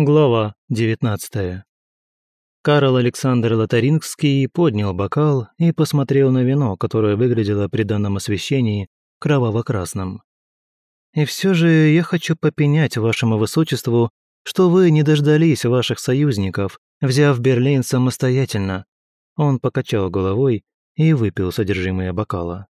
Глава 19. Карл Александр Лотарингский поднял бокал и посмотрел на вино, которое выглядело при данном освещении кроваво-красным. «И все же я хочу попенять вашему высочеству, что вы не дождались ваших союзников, взяв Берлин самостоятельно». Он покачал головой и выпил содержимое бокала.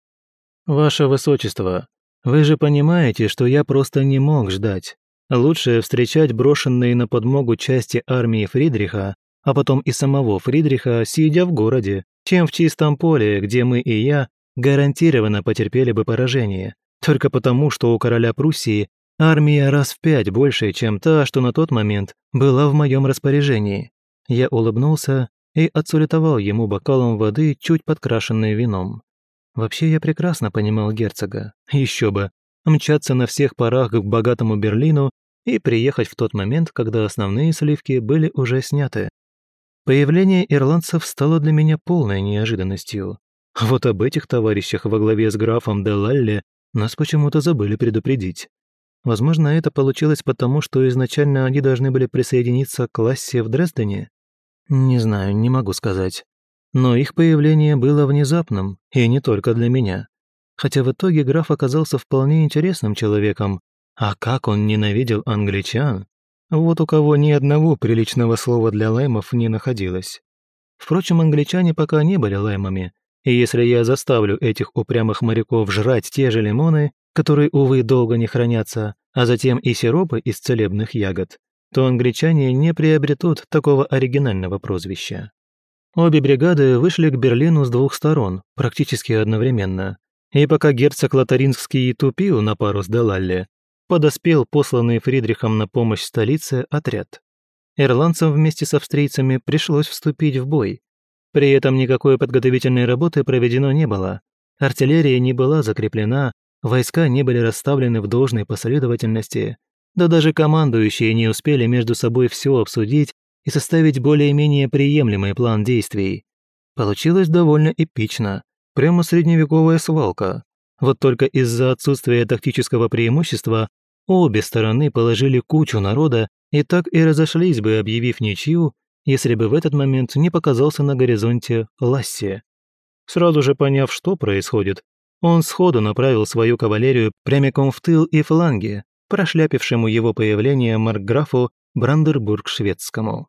«Ваше высочество, вы же понимаете, что я просто не мог ждать. Лучше встречать брошенные на подмогу части армии Фридриха, а потом и самого Фридриха, сидя в городе, чем в чистом поле, где мы и я гарантированно потерпели бы поражение, только потому, что у короля Пруссии армия раз в пять больше, чем та, что на тот момент была в моем распоряжении. Я улыбнулся и отсулетовал ему бокалом воды, чуть подкрашенной вином. Вообще я прекрасно понимал герцога. Еще бы, мчаться на всех парах к богатому Берлину и приехать в тот момент, когда основные сливки были уже сняты. Появление ирландцев стало для меня полной неожиданностью. вот об этих товарищах во главе с графом де Лалле нас почему-то забыли предупредить. Возможно, это получилось потому, что изначально они должны были присоединиться к классе в Дрездене? Не знаю, не могу сказать. Но их появление было внезапным, и не только для меня хотя в итоге граф оказался вполне интересным человеком. А как он ненавидел англичан! Вот у кого ни одного приличного слова для лаймов не находилось. Впрочем, англичане пока не были лаймами, и если я заставлю этих упрямых моряков жрать те же лимоны, которые, увы, долго не хранятся, а затем и сиропы из целебных ягод, то англичане не приобретут такого оригинального прозвища. Обе бригады вышли к Берлину с двух сторон, практически одновременно, и пока герцог Лотаринский тупил на пару с Делалле, подоспел посланный Фридрихом на помощь столице отряд. Ирландцам вместе с австрийцами пришлось вступить в бой. При этом никакой подготовительной работы проведено не было. Артиллерия не была закреплена, войска не были расставлены в должной последовательности, да даже командующие не успели между собой все обсудить и составить более-менее приемлемый план действий. Получилось довольно эпично – Прямо средневековая свалка. Вот только из-за отсутствия тактического преимущества обе стороны положили кучу народа и так и разошлись бы, объявив ничью, если бы в этот момент не показался на горизонте Ласси. Сразу же поняв, что происходит, он сходу направил свою кавалерию прямиком в тыл и фланги, прошляпившему его появление маркграфу Брандербург-шведскому.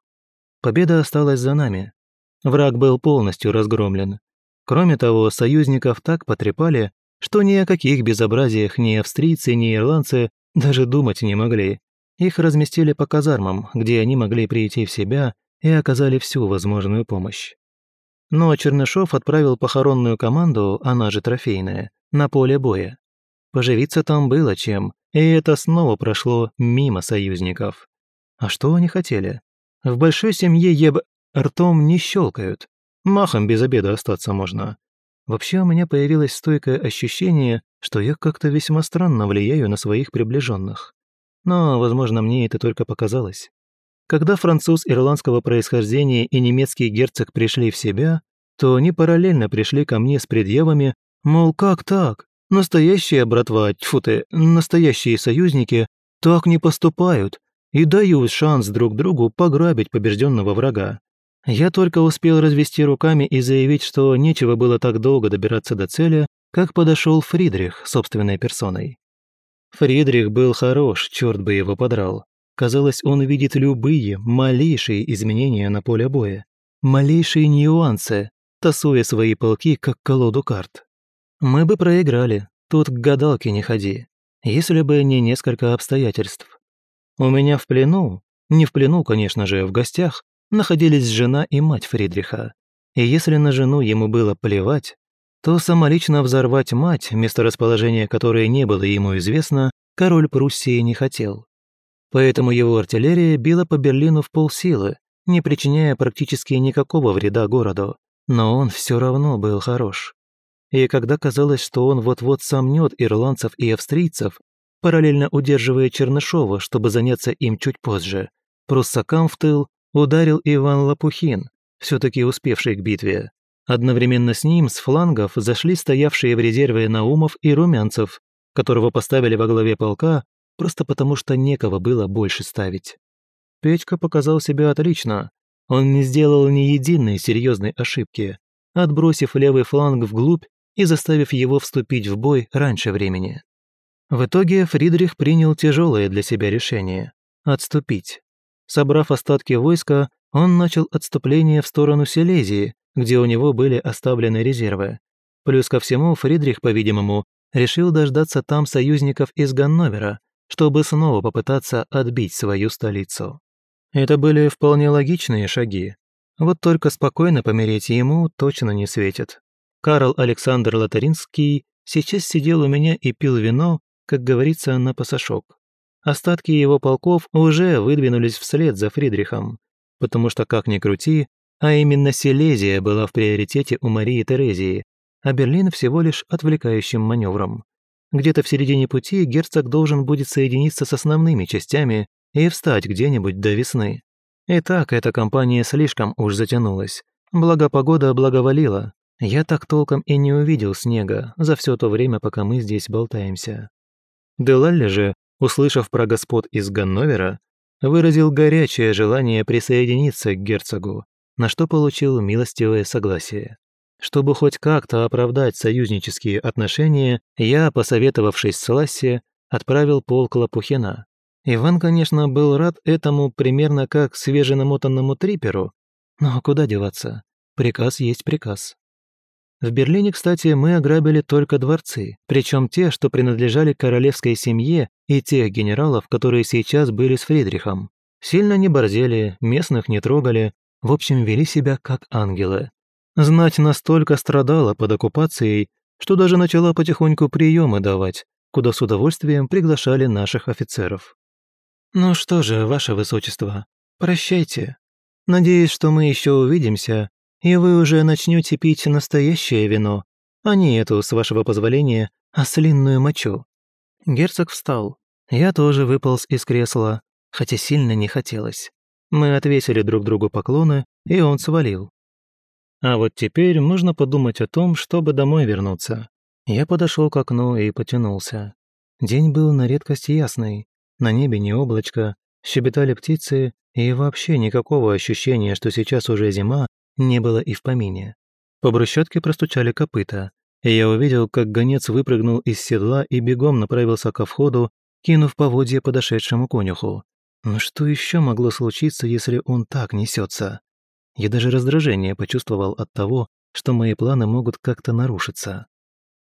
Победа осталась за нами. Враг был полностью разгромлен. Кроме того, союзников так потрепали, что ни о каких безобразиях ни австрийцы, ни ирландцы даже думать не могли. Их разместили по казармам, где они могли прийти в себя и оказали всю возможную помощь. Но Чернышов отправил похоронную команду, она же трофейная, на поле боя. Поживиться там было чем, и это снова прошло мимо союзников. А что они хотели? В большой семье еб... ртом не щелкают. Махом без обеда остаться можно. Вообще у меня появилось стойкое ощущение, что я как-то весьма странно влияю на своих приближенных. Но, возможно, мне это только показалось. Когда француз ирландского происхождения и немецкий герцог пришли в себя, то они параллельно пришли ко мне с предъявами, мол, как так? Настоящие братва, тьфу ты, настоящие союзники так не поступают и дают шанс друг другу пограбить побежденного врага. Я только успел развести руками и заявить, что нечего было так долго добираться до цели, как подошел Фридрих собственной персоной. Фридрих был хорош, черт бы его подрал. Казалось, он видит любые, малейшие изменения на поле боя, малейшие нюансы, тасуя свои полки, как колоду карт. Мы бы проиграли, тут к гадалке не ходи, если бы не несколько обстоятельств. У меня в плену, не в плену, конечно же, в гостях, находились жена и мать Фридриха. И если на жену ему было плевать, то самолично взорвать мать, месторасположение которой не было ему известно, король Пруссии не хотел. Поэтому его артиллерия била по Берлину в полсилы, не причиняя практически никакого вреда городу, но он все равно был хорош. И когда казалось, что он вот-вот сомнет ирландцев и австрийцев, параллельно удерживая Чернышова, чтобы заняться им чуть позже, пруссакам в тыл ударил Иван Лопухин, все-таки успевший к битве. Одновременно с ним с флангов зашли стоявшие в резерве Наумов и Румянцев, которого поставили во главе полка просто потому, что некого было больше ставить. Петька показал себя отлично. Он не сделал ни единой серьезной ошибки, отбросив левый фланг вглубь и заставив его вступить в бой раньше времени. В итоге Фридрих принял тяжелое для себя решение – отступить. Собрав остатки войска, он начал отступление в сторону Силезии, где у него были оставлены резервы. Плюс ко всему, Фридрих, по-видимому, решил дождаться там союзников из Ганновера, чтобы снова попытаться отбить свою столицу. Это были вполне логичные шаги. Вот только спокойно помереть ему точно не светит. Карл Александр Лотаринский сейчас сидел у меня и пил вино, как говорится, на пасашок. Остатки его полков уже выдвинулись вслед за Фридрихом, потому что, как ни крути, а именно Силезия была в приоритете у Марии Терезии, а Берлин всего лишь отвлекающим маневром. Где-то в середине пути герцог должен будет соединиться с основными частями и встать где-нибудь до весны. И так эта кампания слишком уж затянулась. Благо погода благоволила. Я так толком и не увидел снега за все то время, пока мы здесь болтаемся. Делалли же, услышав про господ из Ганновера, выразил горячее желание присоединиться к герцогу, на что получил милостивое согласие. Чтобы хоть как-то оправдать союзнические отношения, я, посоветовавшись с Лассе, отправил полк Лопухина. Иван, конечно, был рад этому примерно как свеженамотанному триперу, но куда деваться? Приказ есть приказ. В Берлине, кстати, мы ограбили только дворцы, причем те, что принадлежали королевской семье и тех генералов, которые сейчас были с Фридрихом. Сильно не борзели, местных не трогали, в общем, вели себя как ангелы. Знать настолько страдала под оккупацией, что даже начала потихоньку приемы давать, куда с удовольствием приглашали наших офицеров. «Ну что же, ваше высочество, прощайте. Надеюсь, что мы еще увидимся, и вы уже начнете пить настоящее вино, а не эту, с вашего позволения, ослинную мочу». Герцог встал. Я тоже выполз из кресла, хотя сильно не хотелось. Мы отвесили друг другу поклоны, и он свалил. А вот теперь можно подумать о том, чтобы домой вернуться. Я подошел к окну и потянулся. День был на редкость ясный, на небе не облачко, щебетали птицы, и вообще никакого ощущения, что сейчас уже зима, не было и в помине. По брусчатке простучали копыта, и я увидел, как гонец выпрыгнул из седла и бегом направился ко входу, кинув поводье подошедшему конюху. Но что еще могло случиться, если он так несется? Я даже раздражение почувствовал от того, что мои планы могут как-то нарушиться.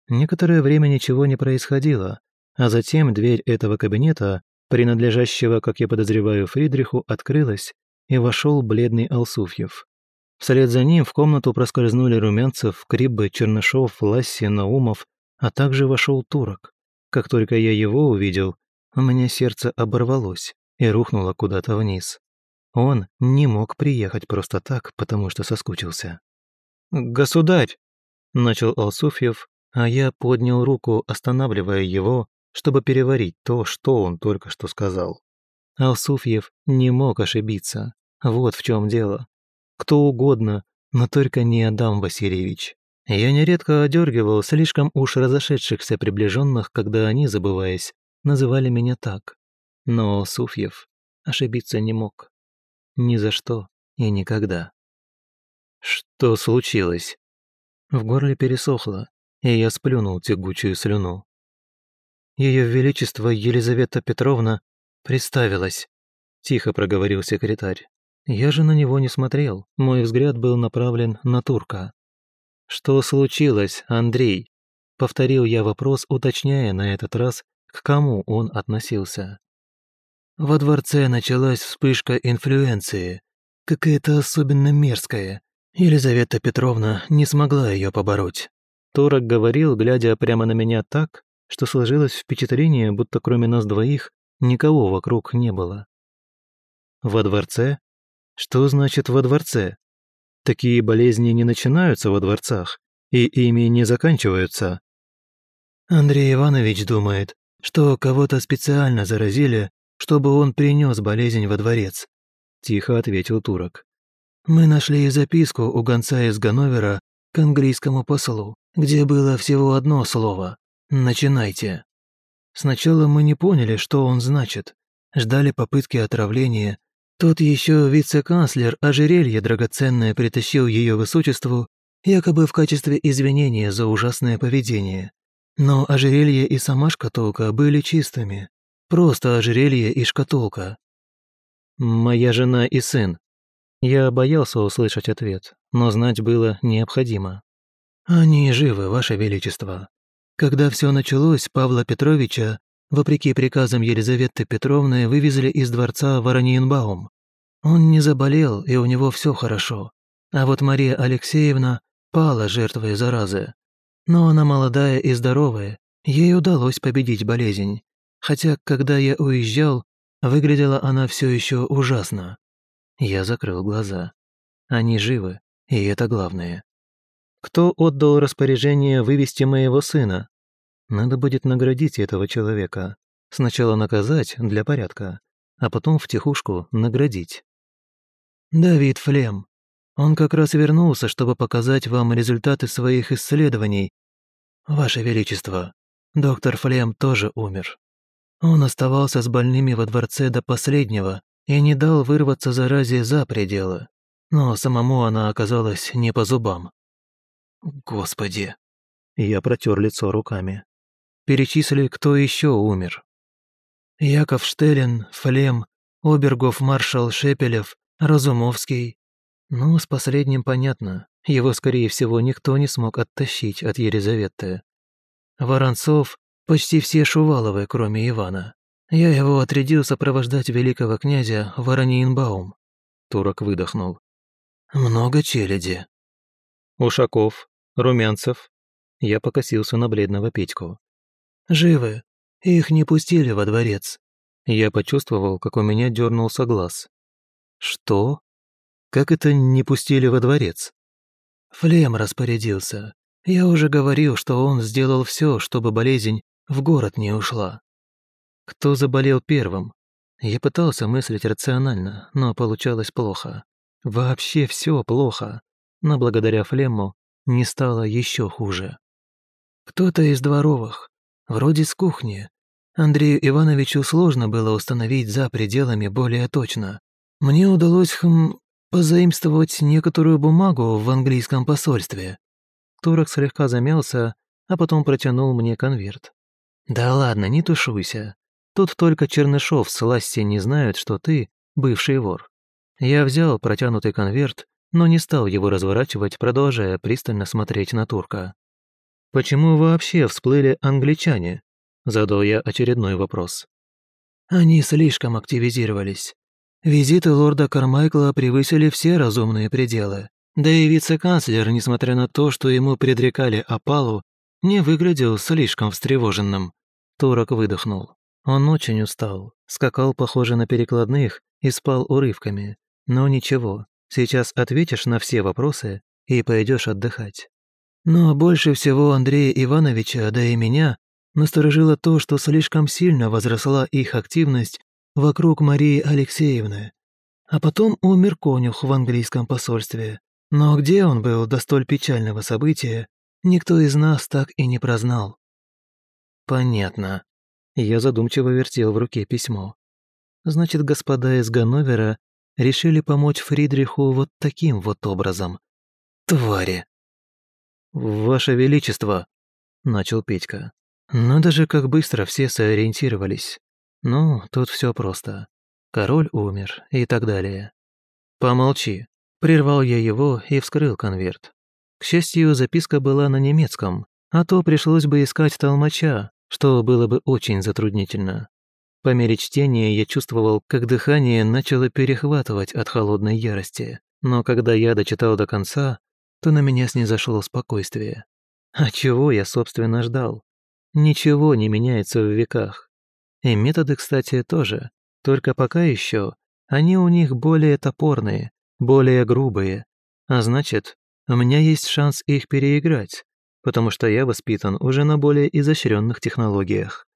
Некоторое время ничего не происходило, а затем дверь этого кабинета, принадлежащего, как я подозреваю, Фридриху, открылась, и вошел бледный Алсуфьев. Вслед за ним в комнату проскользнули Румянцев, Криббе, Чернышов, Ласси, Наумов, а также вошел Турок. Как только я его увидел, у меня сердце оборвалось и рухнуло куда-то вниз. Он не мог приехать просто так, потому что соскучился. «Государь!» – начал Алсуфьев, а я поднял руку, останавливая его, чтобы переварить то, что он только что сказал. Алсуфьев не мог ошибиться. Вот в чем дело. Кто угодно, но только не Адам Васильевич. Я нередко одергивал слишком уж разошедшихся приближенных, когда они, забываясь, называли меня так. Но Алсуфьев ошибиться не мог. Ни за что и никогда. Что случилось? В горле пересохло, и я сплюнул тягучую слюну. Ее Величество Елизавета Петровна представилась, тихо проговорил секретарь. Я же на него не смотрел, мой взгляд был направлен на турка. «Что случилось, Андрей?» Повторил я вопрос, уточняя на этот раз, к кому он относился. Во дворце началась вспышка инфлюенции, какая-то особенно мерзкая. Елизавета Петровна не смогла ее побороть. Турок говорил, глядя прямо на меня так, что сложилось впечатление, будто кроме нас двоих никого вокруг не было. Во дворце? Что значит во дворце? Такие болезни не начинаются во дворцах, и ими не заканчиваются. Андрей Иванович думает, что кого-то специально заразили чтобы он принес болезнь во дворец», – тихо ответил турок. «Мы нашли записку у гонца из Ганновера к английскому послу, где было всего одно слово «Начинайте». Сначала мы не поняли, что он значит, ждали попытки отравления, Тут еще вице-канцлер ожерелье драгоценное притащил ее высочеству, якобы в качестве извинения за ужасное поведение. Но ожерелье и сама шкатулка были чистыми. Просто ожерелье и шкатулка. «Моя жена и сын». Я боялся услышать ответ, но знать было необходимо. «Они живы, Ваше Величество. Когда все началось, Павла Петровича вопреки приказам Елизаветы Петровны, вывезли из дворца Ворониенбаум. Он не заболел, и у него все хорошо. А вот Мария Алексеевна пала жертвой заразы. Но она молодая и здоровая, ей удалось победить болезнь. Хотя, когда я уезжал, выглядела она все еще ужасно. Я закрыл глаза. Они живы, и это главное. Кто отдал распоряжение вывести моего сына? Надо будет наградить этого человека. Сначала наказать для порядка, а потом втихушку наградить. Давид Флем. Он как раз вернулся, чтобы показать вам результаты своих исследований. Ваше Величество, доктор Флем тоже умер. Он оставался с больными во дворце до последнего и не дал вырваться заразе за пределы. Но самому она оказалась не по зубам. Господи. Я протер лицо руками перечисли, кто еще умер. Яков Штелин, Флем, Обергов маршал Шепелев, Разумовский. Ну, с последним понятно. Его, скорее всего, никто не смог оттащить от Елизаветы. Воронцов, почти все Шуваловы, кроме Ивана. Я его отрядил сопровождать великого князя Ворониенбаум. Турок выдохнул. Много челяди. Ушаков, Румянцев. Я покосился на бледного Петьку. Живы. Их не пустили во дворец. Я почувствовал, как у меня дернулся глаз. Что? Как это не пустили во дворец? Флем распорядился. Я уже говорил, что он сделал все, чтобы болезнь в город не ушла. Кто заболел первым? Я пытался мыслить рационально, но получалось плохо. Вообще все плохо. Но благодаря Флему не стало еще хуже. Кто-то из дворовых, Вроде с кухни. Андрею Ивановичу сложно было установить за пределами более точно. Мне удалось, хм, позаимствовать некоторую бумагу в английском посольстве. Турок слегка замялся, а потом протянул мне конверт. «Да ладно, не тушуйся. Тут только Чернышов с Ласси не знают, что ты бывший вор». Я взял протянутый конверт, но не стал его разворачивать, продолжая пристально смотреть на турка. «Почему вообще всплыли англичане?» – задал я очередной вопрос. «Они слишком активизировались. Визиты лорда Кармайкла превысили все разумные пределы. Да и вице-канцлер, несмотря на то, что ему предрекали опалу, не выглядел слишком встревоженным. Турок выдохнул. Он очень устал, скакал, похоже, на перекладных и спал урывками. Но ничего, сейчас ответишь на все вопросы и пойдешь отдыхать. Но больше всего Андрея Ивановича, да и меня, насторожило то, что слишком сильно возросла их активность вокруг Марии Алексеевны. А потом умер конюх в английском посольстве. Но где он был до столь печального события, никто из нас так и не прознал. Понятно. Я задумчиво вертел в руке письмо. Значит, господа из Ганновера решили помочь Фридриху вот таким вот образом. Твари. «Ваше Величество!» – начал Петька. «Надо же, как быстро все сориентировались. Ну, тут все просто. Король умер и так далее». «Помолчи», – прервал я его и вскрыл конверт. К счастью, записка была на немецком, а то пришлось бы искать толмача, что было бы очень затруднительно. По мере чтения я чувствовал, как дыхание начало перехватывать от холодной ярости, но когда я дочитал до конца, то на меня снизошло спокойствие. А чего я, собственно, ждал? Ничего не меняется в веках. И методы, кстати, тоже. Только пока еще они у них более топорные, более грубые. А значит, у меня есть шанс их переиграть, потому что я воспитан уже на более изощренных технологиях.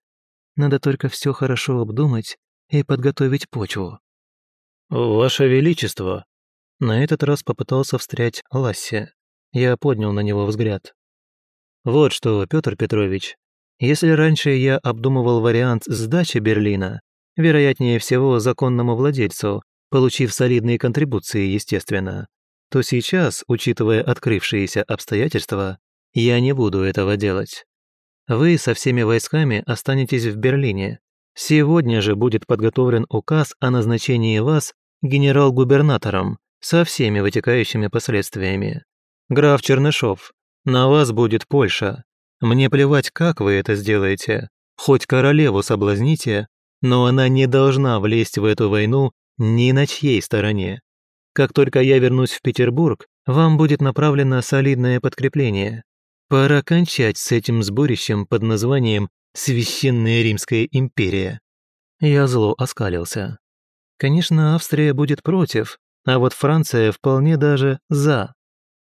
Надо только все хорошо обдумать и подготовить почву. «Ваше Величество!» На этот раз попытался встрять Ласси. Я поднял на него взгляд. «Вот что, Петр Петрович, если раньше я обдумывал вариант сдачи Берлина, вероятнее всего законному владельцу, получив солидные контрибуции, естественно, то сейчас, учитывая открывшиеся обстоятельства, я не буду этого делать. Вы со всеми войсками останетесь в Берлине. Сегодня же будет подготовлен указ о назначении вас генерал-губернатором со всеми вытекающими последствиями. Граф Чернышов, на вас будет Польша. Мне плевать, как вы это сделаете. Хоть королеву соблазните, но она не должна влезть в эту войну ни на чьей стороне. Как только я вернусь в Петербург, вам будет направлено солидное подкрепление. Пора кончать с этим сборищем под названием «Священная Римская империя». Я зло оскалился. Конечно, Австрия будет против, а вот Франция вполне даже «за».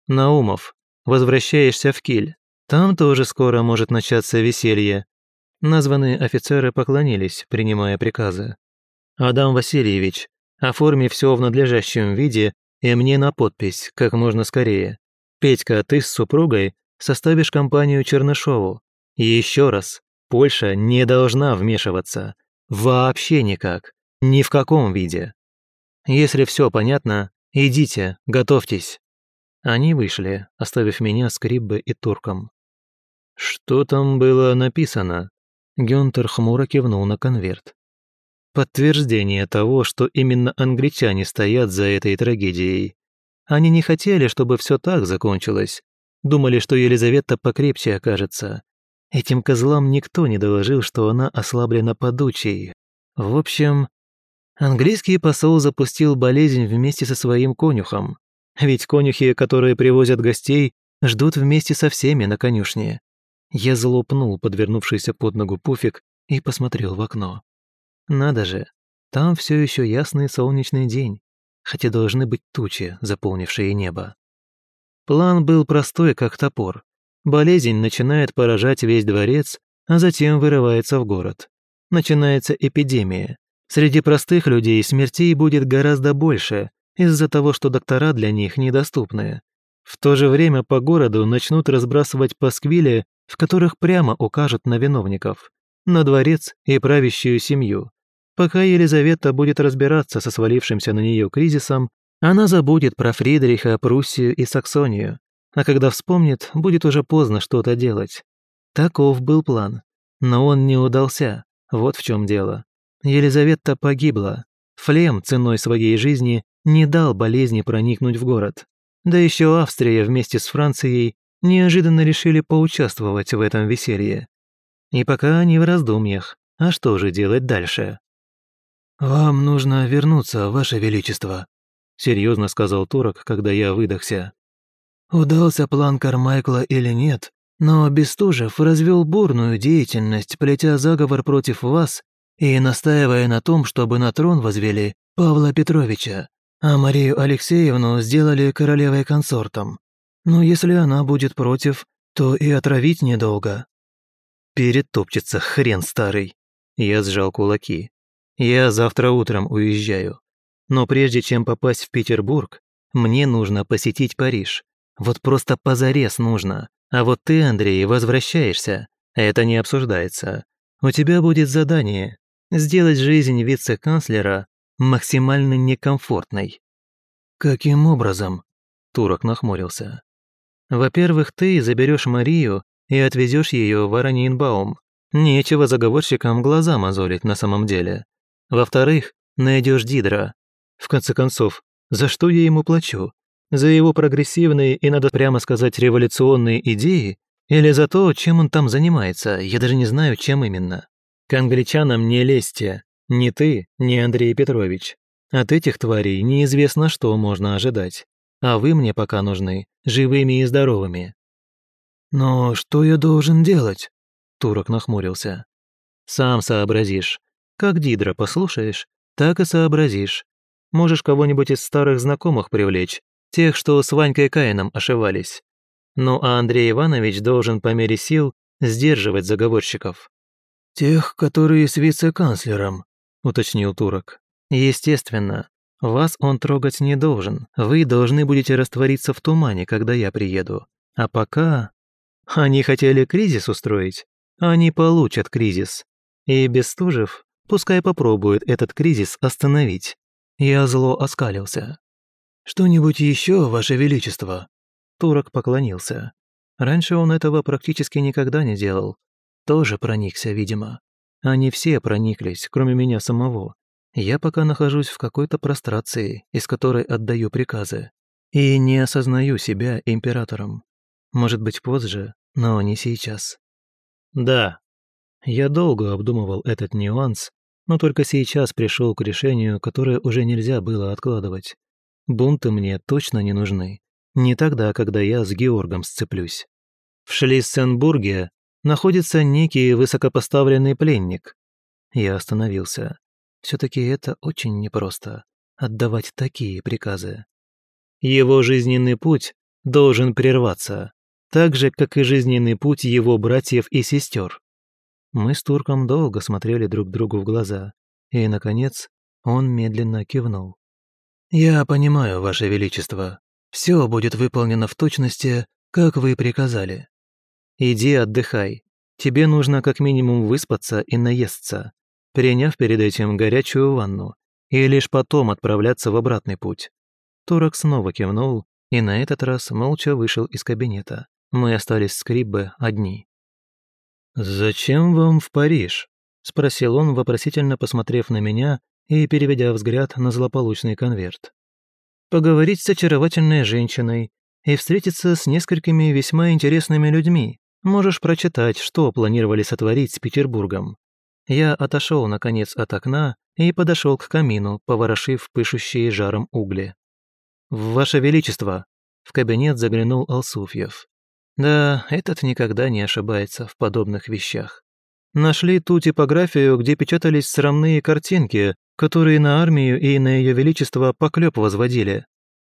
Наумов, возвращаешься в Киль. Там тоже скоро может начаться веселье. Названные офицеры поклонились, принимая приказы. «Адам Васильевич, оформи все в надлежащем виде и мне на подпись, как можно скорее. Петька, ты с супругой составишь компанию Чернышову. И еще раз, Польша не должна вмешиваться. Вообще никак. Ни в каком виде. Если все понятно, идите, готовьтесь». Они вышли, оставив меня с Криббе и Турком. «Что там было написано?» Гюнтер хмуро кивнул на конверт. Подтверждение того, что именно англичане стоят за этой трагедией. Они не хотели, чтобы все так закончилось. Думали, что Елизавета покрепче окажется. Этим козлам никто не доложил, что она ослаблена подучей. В общем, английский посол запустил болезнь вместе со своим конюхом. Ведь конюхи, которые привозят гостей, ждут вместе со всеми на конюшне. Я злопнул подвернувшийся под ногу пуфик и посмотрел в окно. Надо же, там все еще ясный солнечный день, хотя должны быть тучи, заполнившие небо. План был простой, как топор. Болезнь начинает поражать весь дворец, а затем вырывается в город. Начинается эпидемия. Среди простых людей смертей будет гораздо больше, из-за того, что доктора для них недоступны. В то же время по городу начнут разбрасывать пасквили в которых прямо укажут на виновников, на дворец и правящую семью. Пока Елизавета будет разбираться со свалившимся на нее кризисом, она забудет про Фридриха, Пруссию и Саксонию, а когда вспомнит, будет уже поздно что-то делать. Таков был план. Но он не удался, вот в чем дело. Елизавета погибла. Флем ценой своей жизни не дал болезни проникнуть в город. Да еще Австрия вместе с Францией неожиданно решили поучаствовать в этом веселье. И пока они в раздумьях, а что же делать дальше? «Вам нужно вернуться, Ваше Величество», — серьезно сказал турок, когда я выдохся. «Удался план Кармайкла или нет, но Бестужев развел бурную деятельность, плетя заговор против вас и настаивая на том, чтобы на трон возвели Павла Петровича, а Марию Алексеевну сделали королевой консортом. Но если она будет против, то и отравить недолго». «Перетопчется хрен старый!» Я сжал кулаки. «Я завтра утром уезжаю. Но прежде чем попасть в Петербург, мне нужно посетить Париж. Вот просто позарез нужно. А вот ты, Андрей, возвращаешься. Это не обсуждается. У тебя будет задание – сделать жизнь вице-канцлера максимально некомфортной». «Каким образом?» Турок нахмурился. Во-первых, ты заберешь Марию и отвезешь ее в Аранинбаум. Нечего заговорщикам глаза мозолить на самом деле. Во-вторых, найдешь Дидра. В конце концов, за что я ему плачу? За его прогрессивные и, надо прямо сказать, революционные идеи? Или за то, чем он там занимается? Я даже не знаю, чем именно. К англичанам не лезьте. Ни ты, ни Андрей Петрович. От этих тварей неизвестно, что можно ожидать а вы мне пока нужны живыми и здоровыми». «Но что я должен делать?» Турок нахмурился. «Сам сообразишь. Как Дидра послушаешь, так и сообразишь. Можешь кого-нибудь из старых знакомых привлечь, тех, что с Ванькой Каином ошивались. Ну а Андрей Иванович должен по мере сил сдерживать заговорщиков». «Тех, которые с вице-канцлером», — уточнил Турок. «Естественно. Вас он трогать не должен. Вы должны будете раствориться в тумане, когда я приеду. А пока... Они хотели кризис устроить. Они получат кризис. И Бестужев пускай попробует этот кризис остановить. Я зло оскалился. «Что-нибудь еще, Ваше Величество?» Турок поклонился. Раньше он этого практически никогда не делал. Тоже проникся, видимо. Они все прониклись, кроме меня самого. Я пока нахожусь в какой-то прострации, из которой отдаю приказы. И не осознаю себя императором. Может быть, позже, но не сейчас. Да, я долго обдумывал этот нюанс, но только сейчас пришел к решению, которое уже нельзя было откладывать. Бунты мне точно не нужны. Не тогда, когда я с Георгом сцеплюсь. В Шлиссенбурге находится некий высокопоставленный пленник. Я остановился. все таки это очень непросто — отдавать такие приказы. Его жизненный путь должен прерваться, так же, как и жизненный путь его братьев и сестер. Мы с Турком долго смотрели друг другу в глаза, и, наконец, он медленно кивнул. «Я понимаю, Ваше Величество. Все будет выполнено в точности, как вы приказали. Иди отдыхай. Тебе нужно как минимум выспаться и наесться, приняв перед этим горячую ванну, и лишь потом отправляться в обратный путь». Турок снова кивнул и на этот раз молча вышел из кабинета. Мы остались с Криббе одни. «Зачем вам в Париж?» – спросил он, вопросительно посмотрев на меня и переведя взгляд на злополучный конверт. «Поговорить с очаровательной женщиной и встретиться с несколькими весьма интересными людьми. Можешь прочитать, что планировали сотворить с Петербургом». Я отошел, наконец, от окна и подошел к камину, поворошив пышущие жаром угли. «Ваше Величество!» – в кабинет заглянул Алсуфьев. Да, этот никогда не ошибается в подобных вещах. Нашли ту типографию, где печатались срамные картинки, которые на армию и на ее величество поклеп возводили.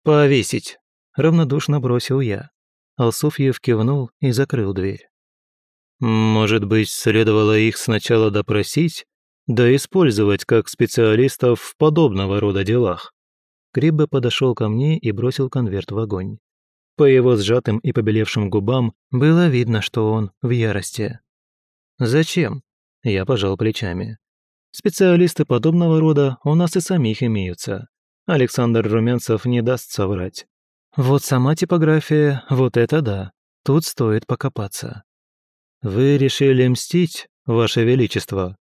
«Повесить!» – равнодушно бросил я. Алсуфьев кивнул и закрыл дверь. «Может быть, следовало их сначала допросить, да использовать как специалистов в подобного рода делах?» Криббе подошел ко мне и бросил конверт в огонь. По его сжатым и побелевшим губам было видно, что он в ярости. «Зачем?» – я пожал плечами. «Специалисты подобного рода у нас и самих имеются. Александр Румянцев не даст соврать. Вот сама типография, вот это да. Тут стоит покопаться». «Вы решили мстить, Ваше Величество?»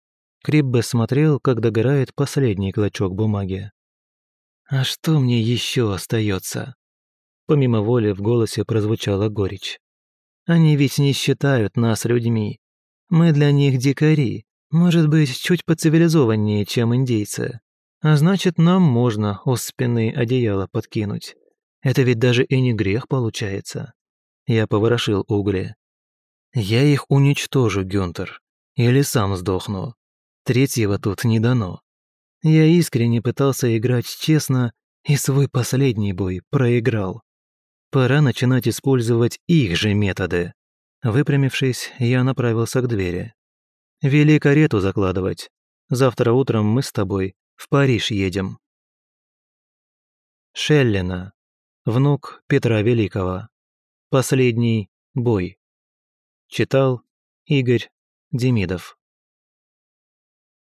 Криббе смотрел, как догорает последний клочок бумаги. «А что мне еще остается? Помимо воли в голосе прозвучала горечь. «Они ведь не считают нас людьми. Мы для них дикари, может быть, чуть поцивилизованнее, чем индейцы. А значит, нам можно у спины одеяло подкинуть. Это ведь даже и не грех получается». Я поворошил угли. «Я их уничтожу, Гюнтер. Или сам сдохну. Третьего тут не дано. Я искренне пытался играть честно и свой последний бой проиграл. Пора начинать использовать их же методы. Выпрямившись, я направился к двери. «Вели карету закладывать. Завтра утром мы с тобой в Париж едем». Шеллина. Внук Петра Великого. Последний бой. Читал Игорь Демидов.